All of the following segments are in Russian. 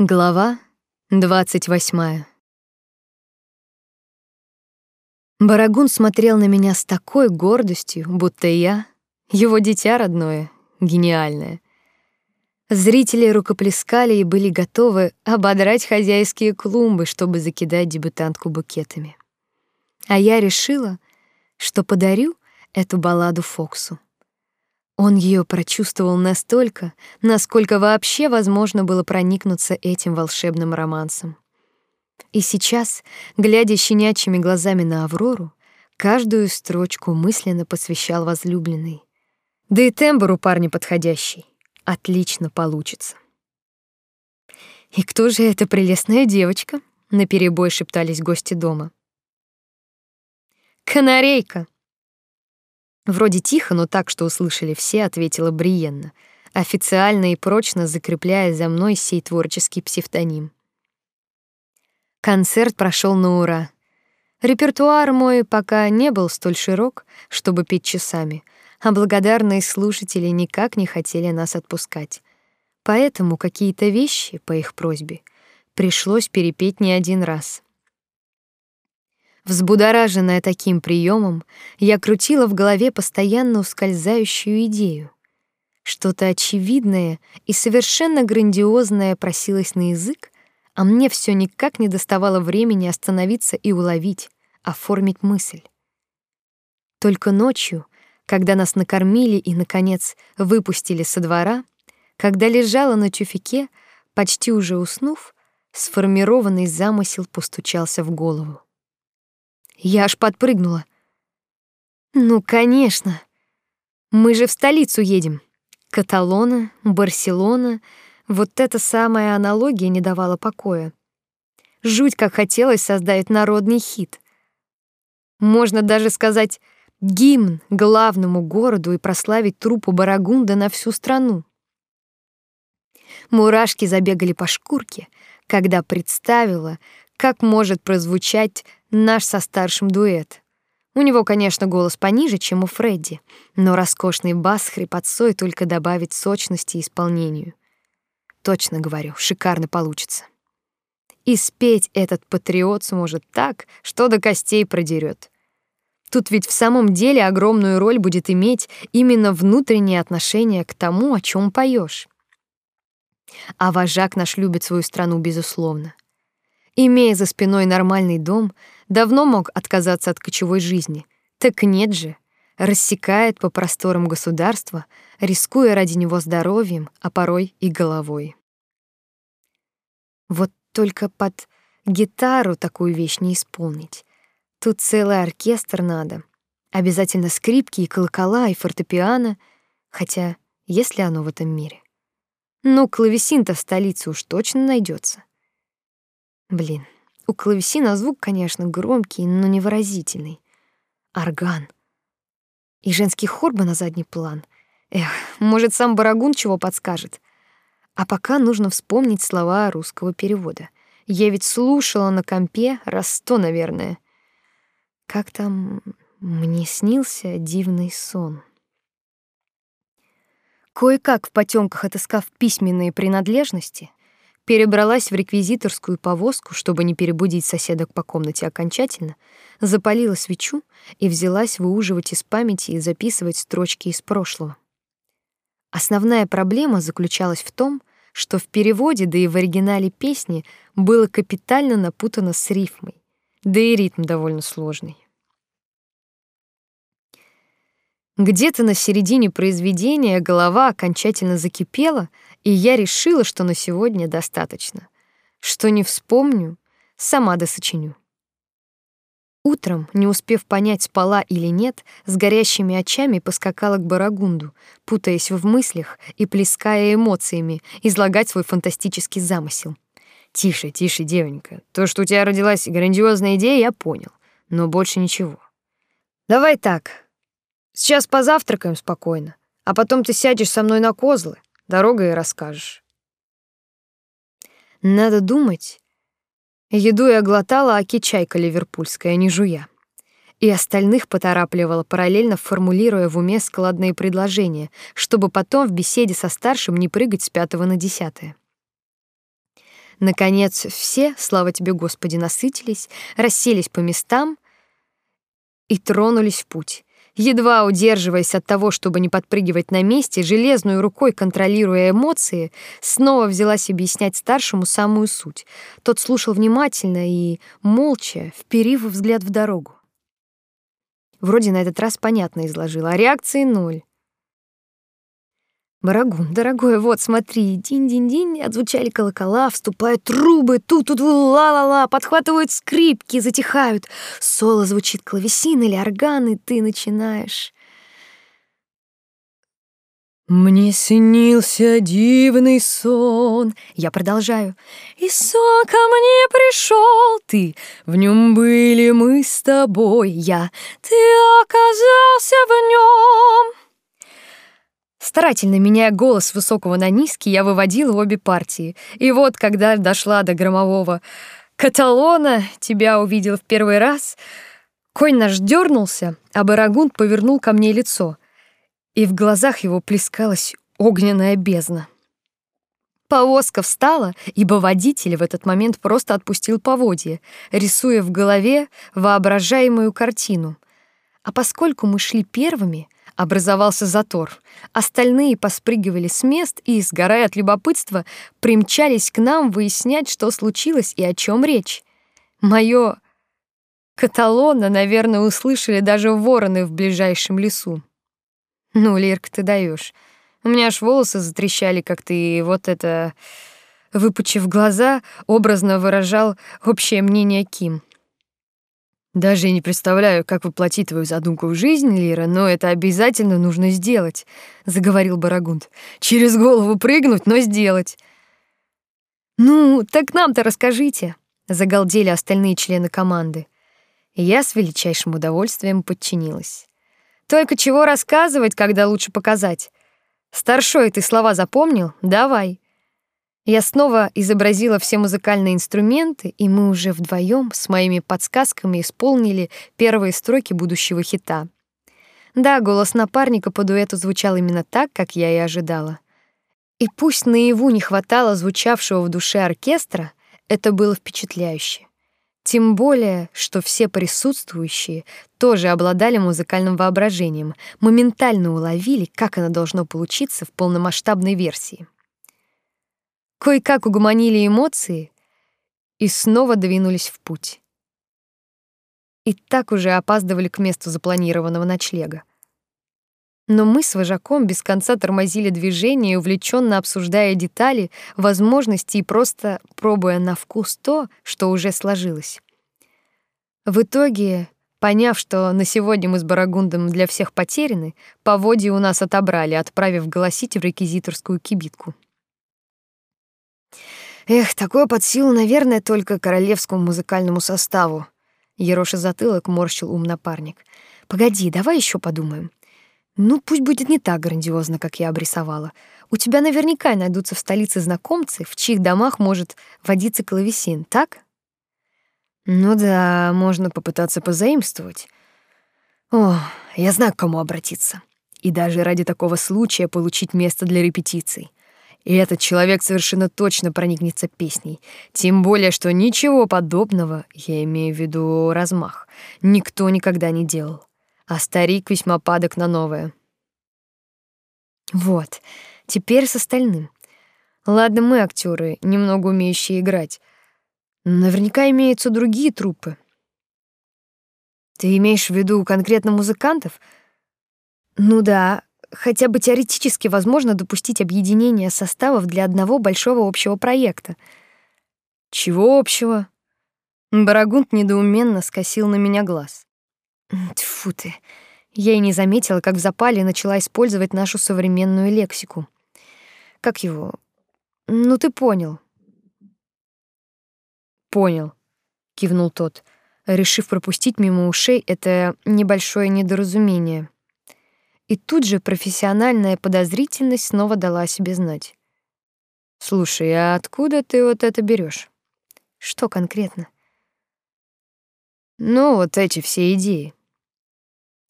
Глава 28. Барагун смотрел на меня с такой гордостью, будто я его дитя родное, гениальное. Зрители рукоплескали и были готовы ободрать хозяйские клумбы, чтобы закидать дебютантку букетами. А я решила, что подарю эту балладу Фоксу. Он ее прочувствовал настолько, насколько вообще возможно было проникнуться этим волшебным романсом. И сейчас, глядя щенячьими глазами на Аврору, каждую строчку мысленно посвящал возлюбленной. Да и тембр у парня подходящий. Отлично получится. И кто же эта прелестная девочка? наперебой шептались гости дома. Канарейка, Вроде тихо, но так, что услышали все, ответила Бриенна, официально и прочно закрепляя за мной сей творческий псевдоним. Концерт прошел на ура. Репертуар мой пока не был столь широк, чтобы петь часами, а благодарные слушатели никак не хотели нас отпускать. Поэтому какие-то вещи по их просьбе пришлось перепеть не один раз. Взбудораженная таким приемом, я крутила в голове постоянно ускользающую идею. Что-то очевидное и совершенно грандиозное просилось на язык, а мне все никак не доставало времени остановиться и уловить, оформить мысль. Только ночью, когда нас накормили и наконец выпустили со двора, когда лежала на тюфике, почти уже уснув, сформированный замысел постучался в голову. Я аж подпрыгнула. Ну, конечно. Мы же в столицу едем. Каталона, Барселона. Вот эта самая аналогия не давала покоя. Жуть, как хотелось создать народный хит. Можно даже сказать гимн главному городу и прославить труппу Барагунда на всю страну. Мурашки забегали по шкурке, когда представила, как может прозвучать наш со старшим дуэт. У него, конечно, голос пониже, чем у Фредди, но роскошный бас с хрипотцой только добавит сочности исполнению. Точно говорю, шикарно получится. И спеть этот патриот сможет так, что до костей продерет. Тут ведь в самом деле огромную роль будет иметь именно внутреннее отношение к тому, о чем поешь. А вожак наш любит свою страну безусловно. Имея за спиной нормальный дом, давно мог отказаться от кочевой жизни. Так нет же, рассекает по просторам государства, рискуя ради него здоровьем, а порой и головой. Вот только под гитару такую вещь не исполнить. Тут целый оркестр надо. Обязательно скрипки и колокола, и фортепиано, хотя есть ли оно в этом мире? Ну, клавесин-то в столице уж точно найдется. Блин, у клавесина звук, конечно, громкий, но невыразительный. Орган. И женский хор бы на задний план. Эх, может, сам Барагун чего подскажет. А пока нужно вспомнить слова русского перевода. Я ведь слушала на компе раз сто, наверное. Как там мне снился дивный сон. Кое-как в потёмках отыскав письменные принадлежности, перебралась в реквизиторскую повозку, чтобы не перебудить соседок по комнате окончательно, запалила свечу и взялась выуживать из памяти и записывать строчки из прошлого. Основная проблема заключалась в том, что в переводе, да и в оригинале песни было капитально напутано с рифмой, да и ритм довольно сложный. Где-то на середине произведения голова окончательно закипела — и я решила, что на сегодня достаточно. Что не вспомню, сама досочиню. Утром, не успев понять, спала или нет, с горящими очами поскакала к Барагунду, путаясь в мыслях и плеская эмоциями, излагать свой фантастический замысел. Тише, тише, девонька. То, что у тебя родилась грандиозная идея, я понял, но больше ничего. Давай так. Сейчас позавтракаем спокойно, а потом ты сядешь со мной на козлы, Дорогой и расскажешь. Надо думать. Еду я глотала, аки чайка ливерпульская, не жуя. И остальных поторапливала, параллельно формулируя в уме складные предложения, чтобы потом в беседе со старшим не прыгать с пятого на десятое. Наконец все, слава тебе, Господи, насытились, расселись по местам и тронулись в путь. Едва удерживаясь от того, чтобы не подпрыгивать на месте, железной рукой контролируя эмоции, снова взялась объяснять старшему самую суть. Тот слушал внимательно и молча, вперив взгляд в дорогу. Вроде на этот раз понятно изложила, а реакции ноль. Барагун, дорогой, вот смотри, динь-динь-динь, отзвучали колокола, вступают трубы, тут-тут ла-ла-ла, подхватывают скрипки, затихают. Соло звучит клавесин или орган, и ты начинаешь. Мне снился дивный сон. Я продолжаю. И сон ко мне пришел ты, в нем были мы с тобой, я, ты оказался в нем. Старательно меняя голос высокого на низкий, я выводила обе партии. И вот, когда дошла до громового «Каталона, тебя увидел в первый раз», конь наш дернулся, а Барагунд повернул ко мне лицо, и в глазах его плескалась огненная бездна. Повозка встала, ибо водитель в этот момент просто отпустил поводья, рисуя в голове воображаемую картину. А поскольку мы шли первыми — Образовался затор. Остальные поспрыгивали с мест и, сгорая от любопытства, примчались к нам выяснять, что случилось и о чем речь. Моё каталона, наверное, услышали даже вороны в ближайшем лесу. Ну, Лирка, ты даешь. У меня аж волосы затрещали, как ты вот это выпучив глаза, образно выражал общее мнение Ким. Даже не представляю, как воплотить твою задумку в жизнь, Лира, но это обязательно нужно сделать, заговорил Барагунд. Через голову прыгнуть, но сделать. Ну, так нам-то расскажите, загалдели остальные члены команды. Я с величайшим удовольствием подчинилась. Только чего рассказывать, когда лучше показать? Старшой, ты слова запомнил? Давай. Я снова изобразила все музыкальные инструменты, и мы уже вдвоем с моими подсказками исполнили первые строки будущего хита. Да, голос напарника по дуэту звучал именно так, как я и ожидала. И пусть наяву не хватало звучавшего в душе оркестра, это было впечатляюще. Тем более, что все присутствующие тоже обладали музыкальным воображением, моментально уловили, как оно должно получиться в полномасштабной версии. Кое-как угомонили эмоции и снова двинулись в путь. И так уже опаздывали к месту запланированного ночлега. Но мы с вожаком без конца тормозили движение, увлеченно обсуждая детали, возможности и просто пробуя на вкус то, что уже сложилось. В итоге, поняв, что на сегодня мы с Барагундом для всех потеряны, поводья у нас отобрали, отправив голосить в реквизиторскую кибитку. Эх, такое под силу, наверное, только королевскому музыкальному составу. Ероша затылок морщил ум напарник. Погоди, давай еще подумаем. Ну, пусть будет не так грандиозно, как я обрисовала. У тебя наверняка найдутся в столице знакомцы, в чьих домах может водиться клавесин, так? Ну да, можно попытаться позаимствовать. О, я знаю, к кому обратиться. И даже ради такого случая получить место для репетиций. И этот человек совершенно точно проникнется песней. Тем более, что ничего подобного, я имею в виду размах, никто никогда не делал. А старик весьма падок на новое. Вот, теперь с остальным. Ладно, мы актеры, немного умеющие играть. Наверняка имеются другие труппы. Ты имеешь в виду конкретно музыкантов? Ну да, хотя бы теоретически возможно допустить объединение составов для одного большого общего проекта. Чего общего? Барагунд недоуменно скосил на меня глаз. Тьфу ты. Я и не заметила, как в запале начала использовать нашу современную лексику. Как его? Ну ты понял. Понял, кивнул тот, решив пропустить мимо ушей это небольшое недоразумение. И тут же профессиональная подозрительность снова дала о себе знать. Слушай, а откуда ты вот это берешь? Что конкретно? Ну, вот эти все идеи.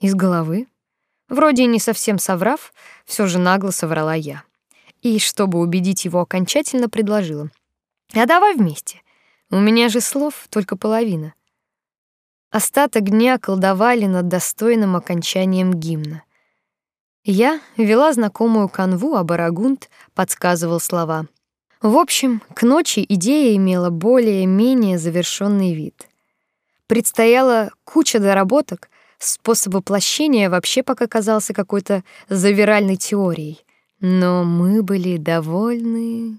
Из головы? Вроде не совсем соврав, все же нагло соврала я. И чтобы убедить его окончательно, предложила: А давай вместе. У меня же слов только половина. Остаток дня колдовали над достойным окончанием гимна. Я вела знакомую канву, а Барагунд подсказывал слова. В общем, к ночи идея имела более-менее завершенный вид. Предстояла куча доработок, способ воплощения вообще пока казался какой-то завиральной теорией. Но мы были довольны